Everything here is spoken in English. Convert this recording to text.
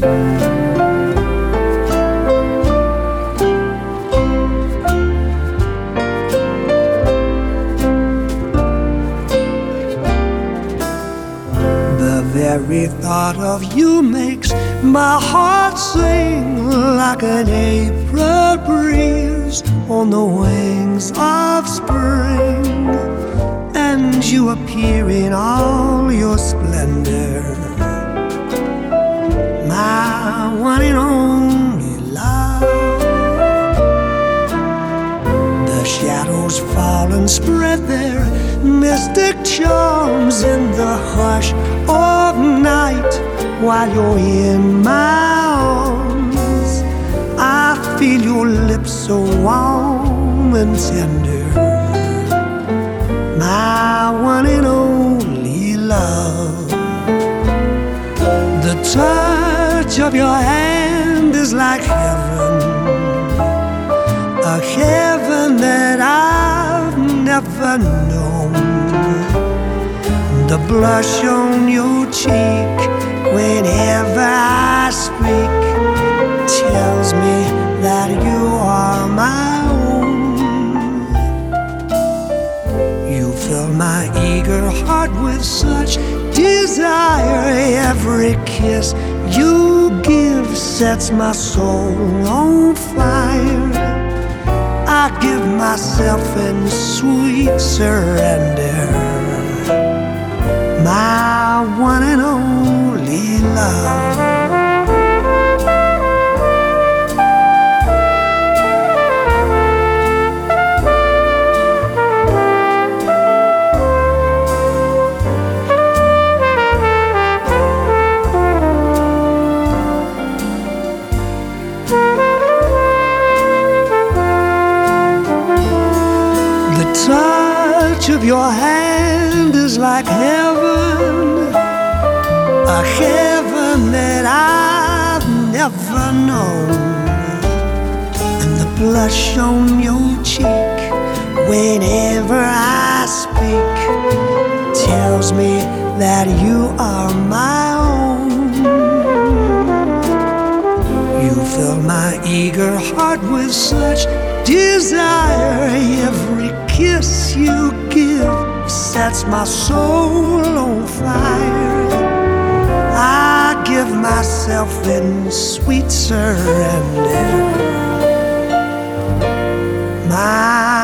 The very thought of you makes my heart sing like an April breeze on the wings of spring. And you appear in all your splendor, my one and only love. The shadows fall and spread their mystic charms in the hush of night while you're in my arms. I feel your lips so warm and tender, my one and only love. The of your hand is like heaven a heaven that I've never known. The blush on your cheek whenever I speak tells me that you are my own. You fill my eager heart with such desire. Every kiss you give sets my soul on fire. I give myself in sweet surrender. My one and The touch of your hand is like heaven, a heaven that I've never known. And the blush on your cheek whenever I speak tells me that you are with such desire. Every kiss you give sets my soul on fire. I give myself in sweet surrender. My